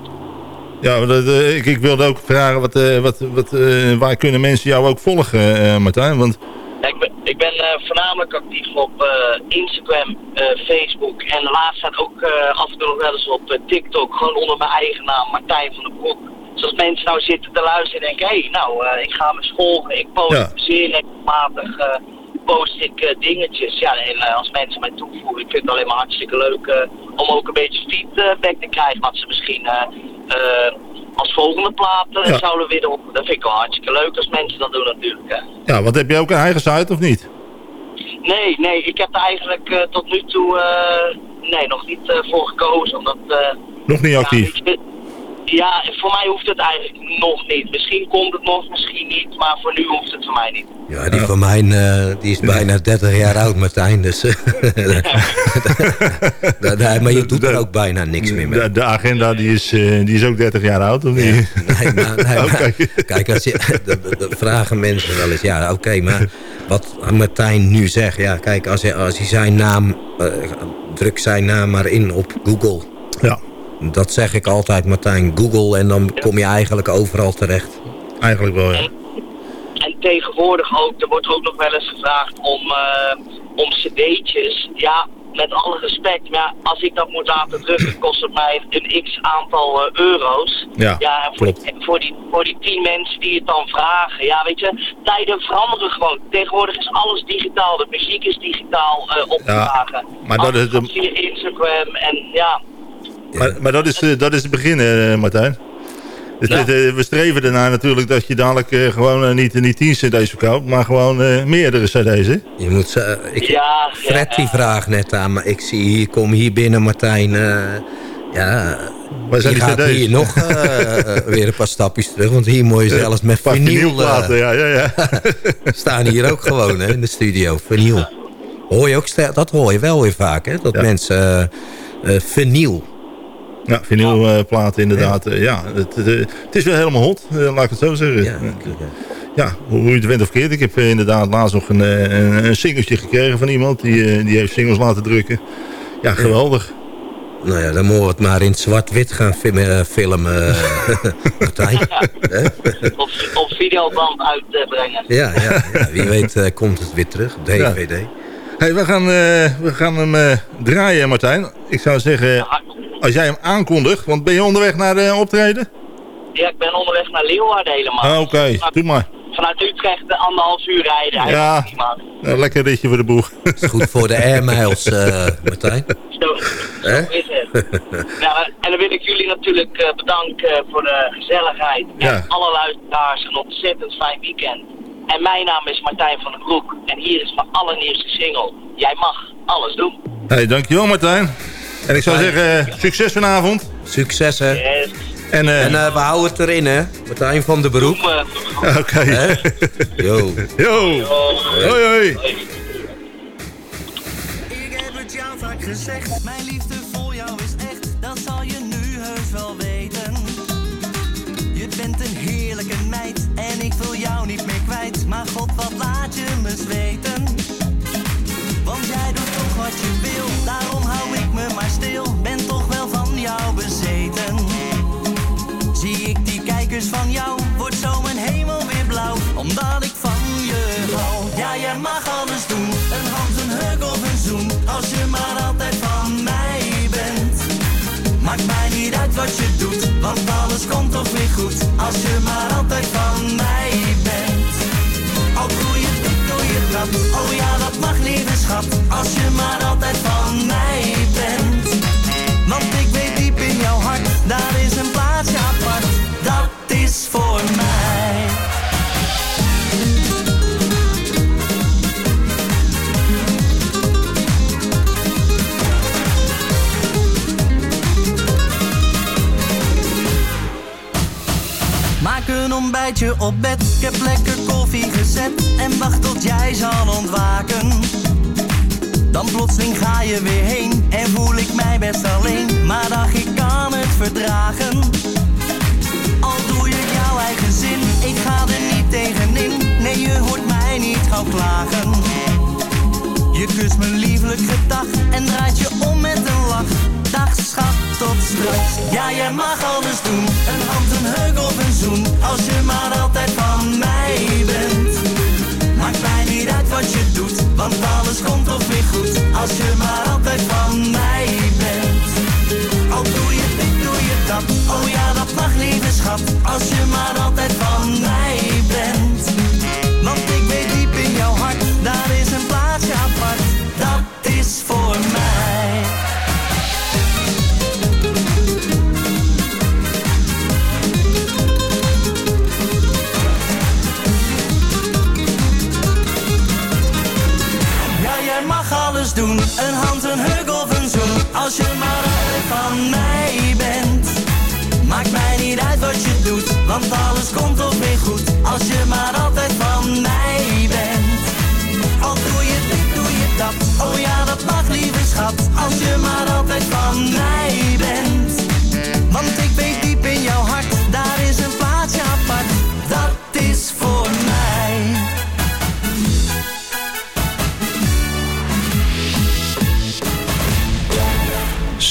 Ja, dat, eh, ik, ik wilde ook vragen, wat, eh, wat, wat, eh, waar kunnen mensen jou ook volgen, eh, Martijn? Want ik ben, ik ben eh, voornamelijk actief op eh, Instagram, eh, Facebook en de laatste tijd ook eh, af en toe nog wel eens op TikTok. Gewoon onder mijn eigen naam, Martijn van den Broek. Dus als mensen nou zitten te luisteren en denken, hé, hey, nou, eh, ik ga me scholen, ik post Ja. zeer regelmatig, eh, post ik eh, dingetjes. Ja, en als mensen mij toevoegen, ik vind het alleen maar hartstikke leuk om ook een beetje feedback te krijgen. Wat ze misschien als volgende plaat Ja. zouden willen. op- Dat vind ik wel hartstikke leuk als mensen dat doen natuurlijk. Hè. ja, wat heb je ook een eigen site of niet? Nee, nee, ik heb er eigenlijk tot nu toe nee, nog niet voor gekozen. Omdat, Nog niet actief? Ja, voor mij hoeft het eigenlijk nog niet. Misschien komt het nog, misschien niet, maar voor nu hoeft het voor mij niet. Ja, die van mij eh, die is bijna *laughs* 30 jaar oud, Martijn. Dus, *laughs* *laughs* Da- da- maar je doet er ook bijna niks meer mee. De, de agenda die is, eh, die is ook 30 jaar oud, of niet? Nee, maar, nee, Oh, maar- kijk. als je, de, de- de vragen mensen wel eens, ja, oké, maar wat Martijn nu zegt, ja, kijk, als hij, als hij zijn naam, eh, druk zijn naam maar in op Google. Ja, Dat zeg ik altijd, Martijn, Google, en dan kom je eigenlijk overal terecht. eigenlijk wel, ja. En tegenwoordig ook, er wordt ook nog wel eens gevraagd om, eh, om cd'tjes. Ja, met alle respect, maar ja, als ik dat moet laten drukken, kost het mij een x aantal eh, euro's. Ja, en voor, klopt. voor, die, voor die tien mensen die het dan vragen. Ja, weet je, tijden veranderen gewoon. Tegenwoordig is alles digitaal. De muziek is digitaal eh opgedragen. maar dat is de- Instagram en ja. Maar, maar dat, is, eh, dat is het begin, eh, Martijn. Dus Ja. dit, eh, we streven ernaar natuurlijk dat je dadelijk gewoon eh, niet, niet 10 cd's verkoopt, maar gewoon eh, meerdere cd's, hè? Je moet, ze- ik, Ja, Fred ja, die vraagt net aan, maar ik zie hier, kom hier binnen Martijn. eh, ja, je die gaat cd's? hier nog eh, weer een paar stapjes terug. Want hier moet je zelfs met vinyl... ja, ja, ja. *laughs* staan hier ook gewoon hè, in de studio, vinyl. Hoor je ook, dat hoor je wel weer vaak, hè? Dat Ja. mensen vinyl... Ja, vinylplaten inderdaad. eh, Ja, het, het, eh, het is weer helemaal hot, eh, laat ik het zo zeggen. Ja, Ja, hoe hoe je het went of keert. Ik heb eh, inderdaad laatst nog een, eh, een, een singeltje gekregen van iemand. Die, eh, die heeft singles laten drukken. Ja, geweldig. Nou ja, dan moeten we het maar in zwart-wit gaan film- eh, filmen, eh, *laughs* Martijn. Hè? Op, op videoband uitbrengen. ja, ja, ja, wie weet eh, komt het weer terug, DVD. Hey, we, gaan, eh, we gaan hem eh, draaien, Martijn. Ik zou zeggen, als jij hem aankondigt... Want ben je onderweg naar de optreden? Ja, ik ben onderweg naar Leeuwarden helemaal. Ah, Oké, Vanuit- doe maar. Vanuit Utrecht de anderhalf uur rijden. Ja, eigenlijk prima. Nou, lekker ritje voor de boeg. goed voor de air miles, *laughs* eh, Martijn. Zo, zo is het. nou, en dan wil ik jullie natuurlijk eh, bedanken voor de gezelligheid. Ja. En alle luisteraars een ontzettend fijn weekend. En mijn naam is Martijn van den Broek. En hier is mijn allernieuwste single. Jij mag alles doen. Hey, dankjewel Martijn. En ik zou zeggen, eh, succes vanavond. Succes, hè. Yes. En, eh, En eh, we houden het erin, hè. Martijn van. Doe me. Oké. Hè? *laughs* Yo. Yo. Hoi, hoi. Ik heb het jou vaak gezegd, mijn liefde voor jou is echt, dat zal je nu heus wel weten. Je bent een heerlijke meid en ik wil jou niet meer kwijt, maar god wat laat je me zweten. Want jij doet toch wat je wil, daarom maar stil, ben toch wel van jou bezeten. Zie ik die kijkers van jou, wordt zo mijn hemel weer blauw, omdat ik van je hou. Ja, jij mag alles doen, een hand, een huk of een zoen, als je maar altijd van mij bent. Maakt mij niet uit wat je doet, want alles komt toch weer goed, als je maar altijd van mij bent. Al doe je dit, doe je dat, oh ja dat mag lieve schat, als je maar altijd van ontbijtje op bed, ik heb lekker koffie gezet en wacht tot jij zal ontwaken. Dan plotseling ga je weer heen en voel ik mij best alleen, maar ach ik kan het verdragen. Al doe je jouw eigen zin, ik ga er niet tegenin, nee je hoort mij niet gauw klagen. Je kust me lieflijk gedag en draait je om met een lach. Tot straks. Ja, jij mag alles doen. Een hand, een huk of een zoen. Als je maar altijd van mij bent. Maakt mij niet uit wat je doet, want alles komt toch weer goed. Als je maar altijd van mij bent. Al doe je dit, doe je dat. Oh ja, dat mag lieve schat. Als je maar altijd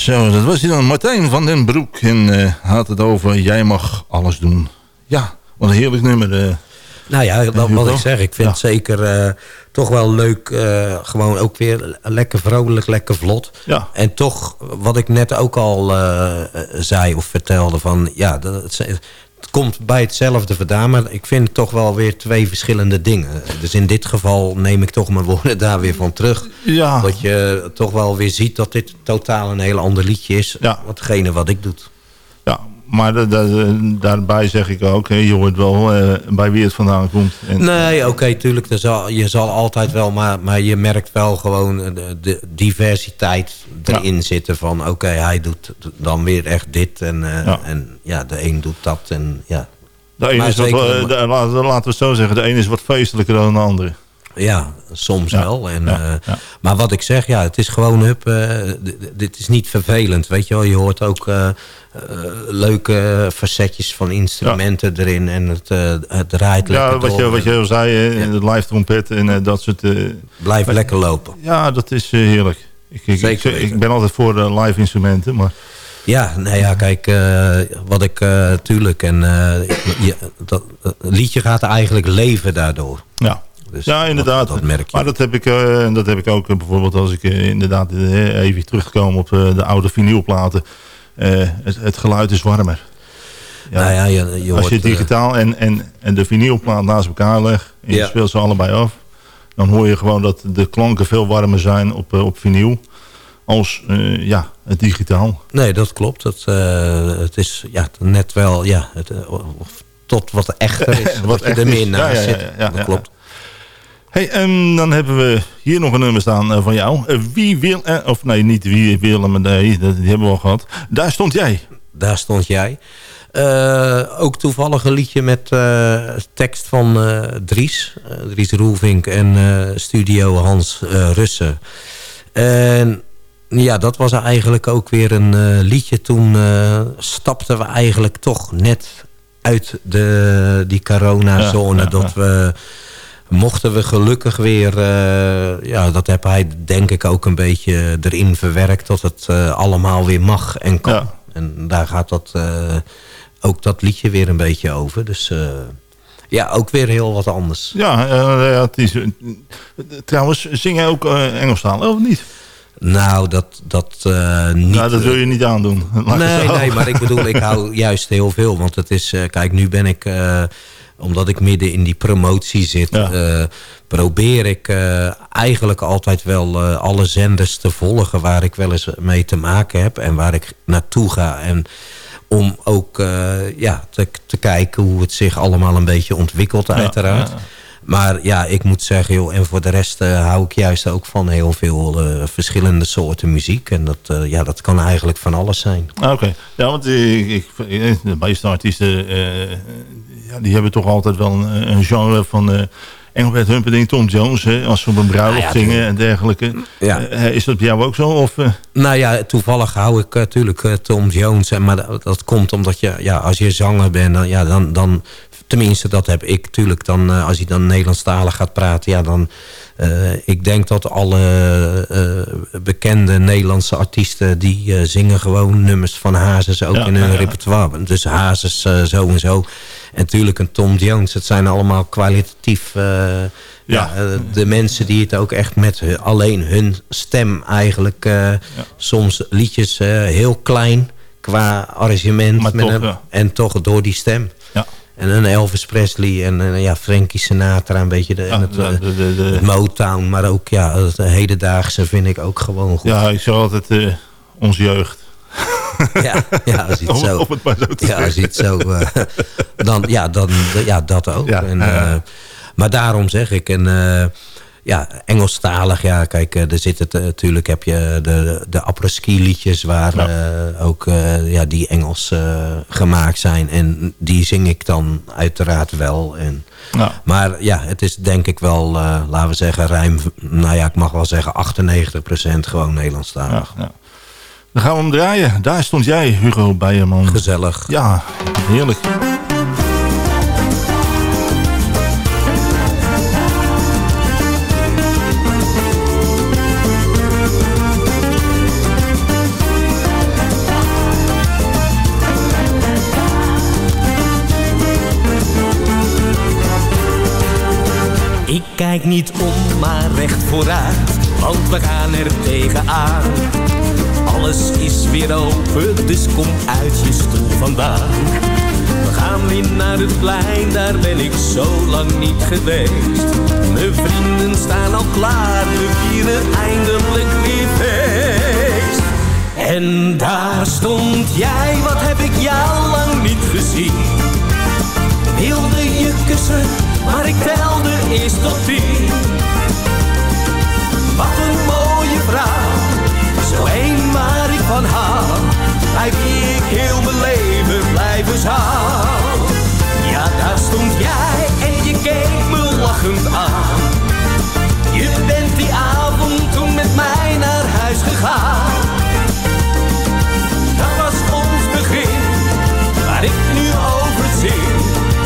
Zo, dat was hij dan. Martijn van den Broek. En eh, had het over Jij mag alles doen. Ja, wat een heerlijk nummer. eh. Nou ja, wat ik zeg, ik vind Ja. zeker eh, toch wel leuk. gewoon ook weer lekker vrolijk, lekker vlot. Ja. En toch, wat ik net ook al zei of vertelde... van ja, dat, het, komt bij hetzelfde vandaan... maar ik vind het toch wel weer twee verschillende dingen. Dus in dit geval neem ik toch mijn woorden daar weer van terug. Ja. Dat je toch wel weer ziet dat dit totaal een heel ander liedje is... Ja. watgene wat ik doe. Maar da- da- daarbij zeg ik ook, hè, je hoort wel eh, bij wie het vandaan komt. En, Nee, oké, tuurlijk. zal, je zal altijd wel, maar, maar je merkt wel gewoon eh, de, de diversiteit erin zitten. Van oké, hij doet dan weer echt dit. En eh, Ja. en ja, de een doet dat. En ja, de maar is wat, eh, de- laten, we het zo zeggen, de ene is wat feestelijker dan de andere. Ja soms Ja, wel. En, ja, eh. Maar wat ik zeg, ja, het is gewoon hup. eh, dit is niet vervelend, weet je wel. Je hoort ook eh, leuke facetjes van instrumenten erin. En het, het draait lekker Ja, wat je, wat je al zei, hè, de live trompet en dat soort... Blijft lekker lopen. ja, dat is heerlijk. Ik, ik, Zeker ik, weten. ik ben altijd voor live instrumenten, maar... Ja, nou ja, kijk, wat ik eh tuurlijk en je, dat het liedje gaat eigenlijk leven daardoor. Ja, Dus ja inderdaad. Dat, dat merk je. Maar dat heb ik, eh, dat heb ik ook eh, bijvoorbeeld als ik eh, inderdaad even terugkom op de oude vinylplaten. Het, het geluid is warmer. Ja. nou ja, je, je Als je digitaal en, en, en de vinylplaat naast elkaar legt en je Ja. speelt ze allebei af, dan hoor je gewoon dat de klanken veel warmer zijn op, op vinyl als ja, het digitaal. nee, dat klopt. Het, het is ja, net wel, ja, het, tot wat echter is. *laughs* Wat je er meer naast ja, ja, zit. ja, ja, dat klopt. Hey, en dan hebben we hier nog een nummer staan eh, van jou. Eh, wie wil, eh, of nee, niet wie wil, maar nee, dat, die hebben we al gehad. Daar stond jij. Daar stond jij. Ook toevallig een liedje met tekst van Dries. Dries Roelvink en studio Hans Russen. En ja, dat was eigenlijk ook weer een liedje. Toen stapten we eigenlijk toch net uit de, die coronazone. Ja, ja, dat we mochten we gelukkig weer... eh, ja, dat heb hij denk ik ook een beetje erin verwerkt... dat het eh, allemaal weer mag en kan. Ja. En daar gaat dat, eh, ook dat liedje weer een beetje over. Dus ja, ook weer heel wat anders. Ja, ja het is, trouwens, zing jij ook Engelstaal of niet? Nou, dat, dat eh, niet... nou, dat wil je niet aandoen. *laughs* Nee, nee, maar ik bedoel, ik hou juist heel veel. Want het is, kijk, nu ben ik, omdat ik midden in die promotie zit, Ja. eh, probeer ik eh, eigenlijk altijd wel eh, alle zenders te volgen waar ik wel eens mee te maken heb en waar ik naartoe ga. En om ook ja, te, te kijken hoe het zich allemaal een beetje ontwikkelt, uiteraard. ja. Maar ja, ik moet zeggen, joh, en voor de rest eh, hou ik juist ook van heel veel eh, verschillende soorten muziek. En dat, eh, ja, dat kan eigenlijk van alles zijn. Ah, Oké, ja, want ik, de meeste artiesten, ja, die hebben toch altijd wel een, een genre van Engelbert Humperdinck, Tom Jones, hè, als ze op een bruiloft Nou ja, zingen en dergelijke. Ja. Eh, is dat bij jou ook zo? Of, eh? Nou ja, toevallig hou ik natuurlijk eh, Tom Jones. Maar dat, dat komt omdat je, ja, als je zanger bent, dan, ja, dan, dan tenminste dat heb ik natuurlijk. Dan, eh, als hij dan Nederlandstalig gaat praten, ja, dan... eh, ik denk dat alle eh, bekende Nederlandse artiesten... die eh, zingen gewoon nummers van Hazes ook Ja, in hun ja, repertoire. Dus Hazes eh, zo en zo. En natuurlijk een Tom Jones. Het zijn allemaal kwalitatief... eh, ja, eh, de mensen die het ook echt met hun- alleen hun stem eigenlijk... eh, soms liedjes heel klein qua arrangement. Met toch, een- ja. En toch door die stem. Ja. En een Elvis Presley en ja, Frankie Sinatra een beetje. De, het, de- de- de- de- het Motown, maar ook ja, het hedendaagse vind ik ook gewoon goed. ja, ik zeg altijd eh onze jeugd. Ja, ja als je het Om- zo, om het maar zo te ja, als je het zo eh, dan, ja, dan, ja, dat ook. Ja, en, eh, maar daarom zeg ik, en, eh, ja, Engelstalig, ja, kijk, er zit het, eh, natuurlijk heb je de, de apres-ski liedjes waar ook ja, die Engels gemaakt zijn. En die zing ik dan uiteraard wel. En, maar ja, het is denk ik wel, laten we zeggen, ruim, nou ja, ik mag wel zeggen 98% gewoon Nederlandstalig. ja. Dan gaan we hem draaien. Daar stond jij, Hugo Beierman. Gezellig. Ja, heerlijk. Ik kijk niet om, maar recht vooruit, want we gaan er tegenaan. Alles is weer open, dus kom uit je stoel vandaan. We gaan weer naar het plein, daar ben ik zo lang niet geweest. Mijn vrienden staan al klaar, we vieren eindelijk weer feest. En daar stond jij, wat heb ik jou lang niet gezien. Wilde je kussen, maar ik telde eerst tot tien. Van wie ik heel mijn leven blijven zou. Ja, daar stond jij en je keek me lachend aan. Je bent die avond toen met mij naar huis gegaan. Dat was ons begin, waar ik nu over zing.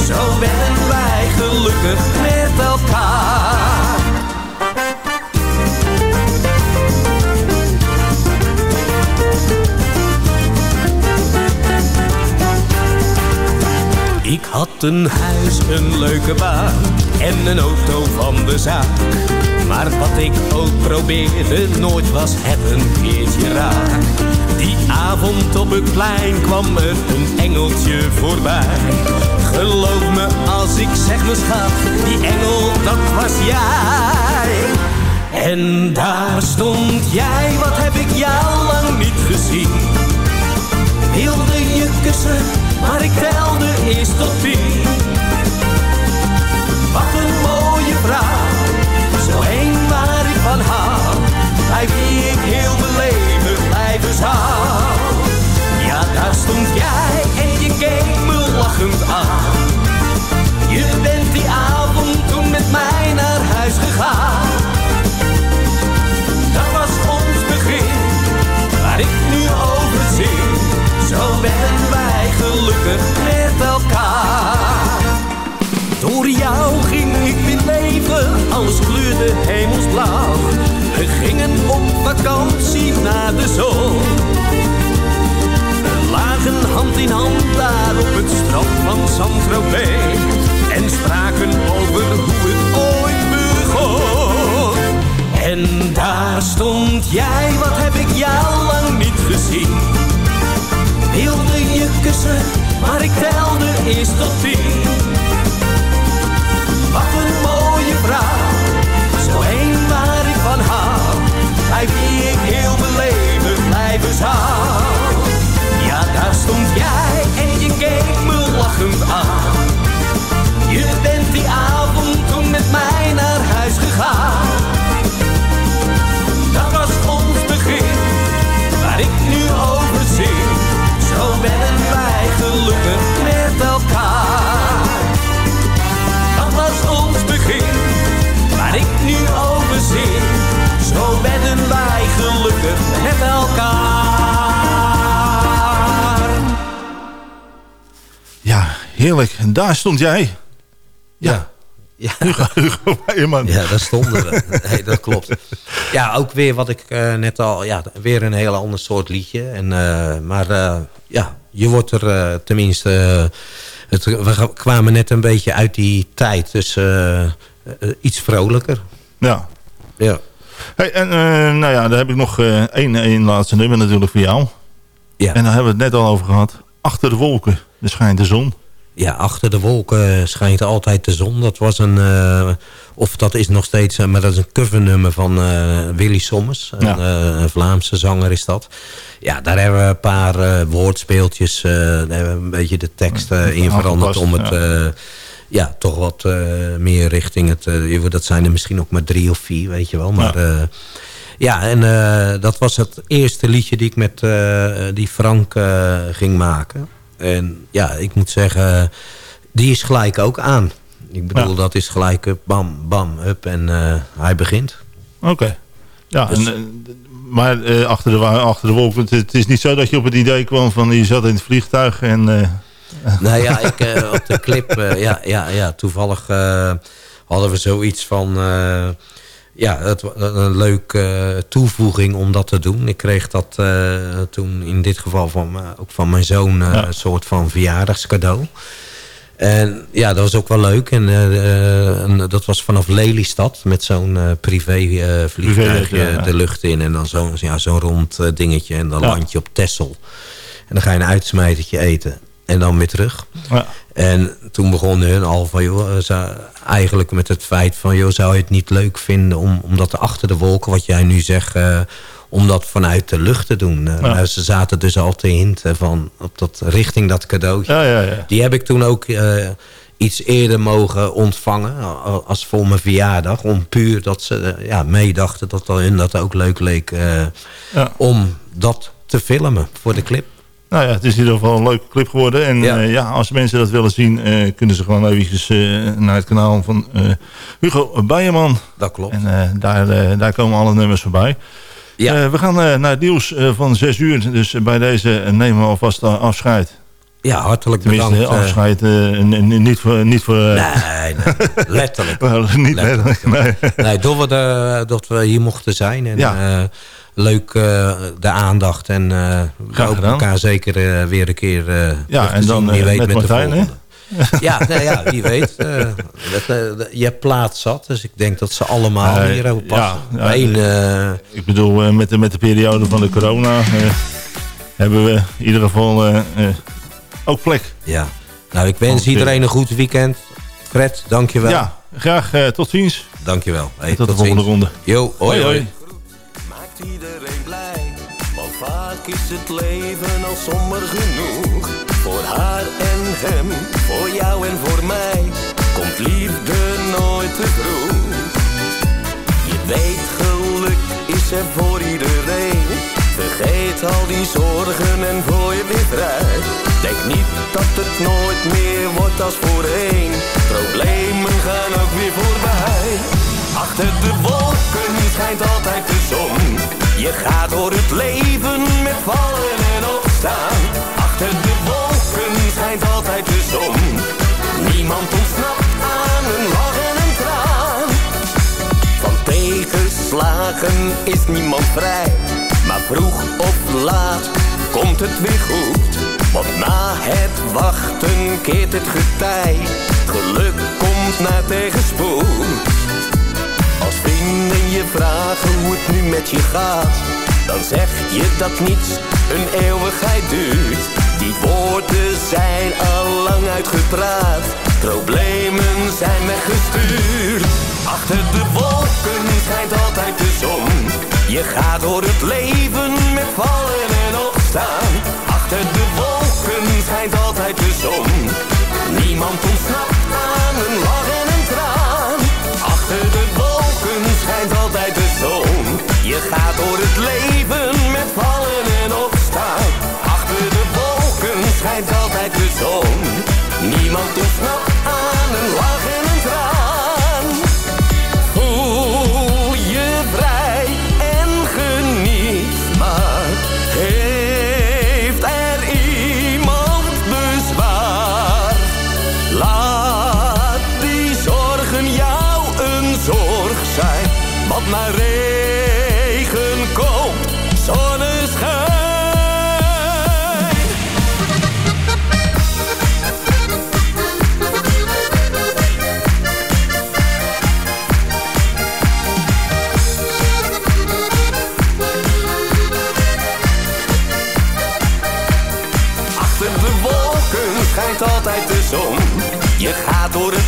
Zo werden wij gelukkig met elkaar. Had een huis, een leuke baan en een auto van de zaak. Maar wat ik ook probeerde, nooit was het een keertje raak. Die avond op het plein kwam er een engeltje voorbij. Geloof me als ik zeg me schat, die engel dat was jij. En daar stond jij, wat heb ik jou lang niet gezien. Wilde je kussen, maar ik telde eerst tot tien. Wat een mooie vrouw, zo een waar ik van hou. Bij wie ik heel mijn leven blijven zou. Ja, daar stond jij en je keek me lachend aan. Je bent die avond toen met mij naar huis gegaan. Dat was ons begin, waar ik nu over zing. Zo werden alles kleurde hemelsblauw. We gingen op vakantie naar de zon. We lagen hand in hand daar op het strand van Saint-Tropez. En spraken over hoe het ooit begon. En daar stond jij, wat heb ik jou lang niet gezien. Wilde je kussen, maar ik telde eerst tot tien. Zo een waar ik van hou. Bij wie ik heel leven blijven zou. Ja, daar stond jij en je keek me lachend aan. Werden wij gelukkig met elkaar. Ja, heerlijk. En daar stond jij. Ja. Ja. Hugo, Hugo. Ja, daar stonden we. Nee, dat klopt. Ja, ook weer wat ik eh, net al... Ja, weer een heel ander soort liedje. En, eh, maar eh, ja, je wordt er tenminste... het, we kwamen net een beetje uit die tijd. Dus iets vrolijker. Ja. Ja. Hey, en eh, nou ja, daar heb ik nog eh, één, één laatste nummer natuurlijk voor jou. Ja. En daar hebben we het net al over gehad. Achter de wolken, er schijnt de zon. Ja, achter de wolken schijnt altijd de zon. Dat was een, eh, of dat is nog steeds, maar dat is een covernummer van Willy Sommers. Een, Vlaamse zanger is dat. Ja, daar hebben we een paar woordspeeltjes, daar hebben we een beetje de tekst in veranderd om het... ja. Eh, ja, toch wat eh, meer richting het... eh, dat zijn er misschien ook maar drie of vier, weet je wel. Maar ja, ja en eh, dat was het eerste liedje die ik met eh, die Frank eh, ging maken. En ja, ik moet zeggen, die is gelijk ook aan. Ik bedoel, Ja. dat is gelijk up, bam, bam, up en eh, hij begint. Oké. Ja, Dus- en, eh, maar eh, achter, de, achter de wolken, het, het is niet zo dat je op het idee kwam van je zat in het vliegtuig en... eh, *laughs* Nou ja, ik, eh, op de clip, eh, ja, ja, ja, toevallig eh, hadden we zoiets van... ja, het, een leuke toevoeging om dat te doen. Ik kreeg dat toen in dit geval van, ook van mijn zoon Ja. een soort van verjaardagscadeau. En ja, dat was ook wel leuk. En, uh, en dat was vanaf Lelystad met zo'n uh, privé uh, vliegtuigje ja. de lucht in. En dan zo'n ja, zo'n rond dingetje. En dan ja. land je op Texel. En dan ga je een uitsmijtertje eten. En dan weer terug. En toen begon hun al van, joh, eigenlijk met het feit van... joh, zou je het niet leuk vinden om, omdat er achter de wolken, wat jij nu zegt om dat vanuit de lucht te doen. Ja. Nou, ze zaten dus al te hinten van op dat, richting dat cadeautje. Ja, ja, ja. Die heb ik toen ook uh, iets eerder mogen ontvangen als voor mijn verjaardag. Om puur dat ze uh, ja, meedachten dat hun dat ook leuk leek uh, om dat te filmen voor de clip. Nou ja, het is in ieder geval een leuke clip geworden. En ja, ja als mensen dat willen zien, kunnen ze gewoon eventjes naar het kanaal van Hugo Bijerman. Dat klopt. En daar, daar komen alle nummers voorbij. Ja. We gaan naar het nieuws van 6 uur. Dus bij deze nemen we alvast afscheid. Ja, hartelijk Tenminste, bedankt. afscheid niet voor... Niet voor nee, nee, *laughs* letterlijk. well, niet letterlijk, nee. nee door we dat we hier mochten zijn. En, ja. Leuk de aandacht. En we hopen elkaar zeker weer een keer Ja, en dan wie weet met, met Martijn, de *laughs* ja, nou ja, wie weet. Dat, je hebt plaats zat, dus ik denk dat ze allemaal hier passen. Ja, Eén, ik bedoel, met, de, met de periode van de corona hebben we in ieder geval ook plek. Ja, nou ik wens iedereen een goed weekend. Fred, dankjewel. Ja, graag tot ziens. Dankjewel. Hey, tot, tot, de volgende ronde. Jo, hoi hoi. hoi. Iedereen blij, want vaak is het leven al somber genoeg. Voor haar en hem, voor jou en voor mij, komt liefde nooit te vroeg. Je weet, geluk is er voor iedereen. Vergeet al die zorgen en gooi je weer vrij. Denk niet dat het nooit meer wordt als voorheen. Problemen gaan ook weer voorbij. Achter de wolken schijnt altijd de zon. Je gaat door het leven met vallen en opstaan. Achter de wolken schijnt altijd de zon. Niemand ontsnapt aan een lach en een traan. Van tegenslagen is niemand vrij. Maar vroeg of laat komt het weer goed. Want na het wachten keert het getij. Geluk komt na tegenspoed. Vrienden je vragen hoe het nu met je gaat Dan zeg je dat niets een eeuwigheid duurt. Die woorden zijn al lang uitgepraat Problemen zijn weggestuurd. Achter de wolken schijnt altijd de zon. Je gaat door het leven met vallen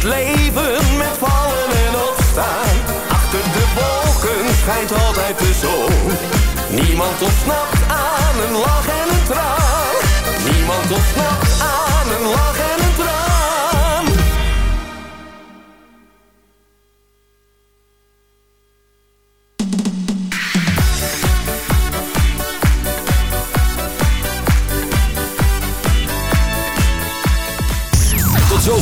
het leven met vallen en opstaan. Achter de wolken schijnt altijd de zon. Niemand ontsnapt aan een lach en een traan. Niemand ontsnapt aan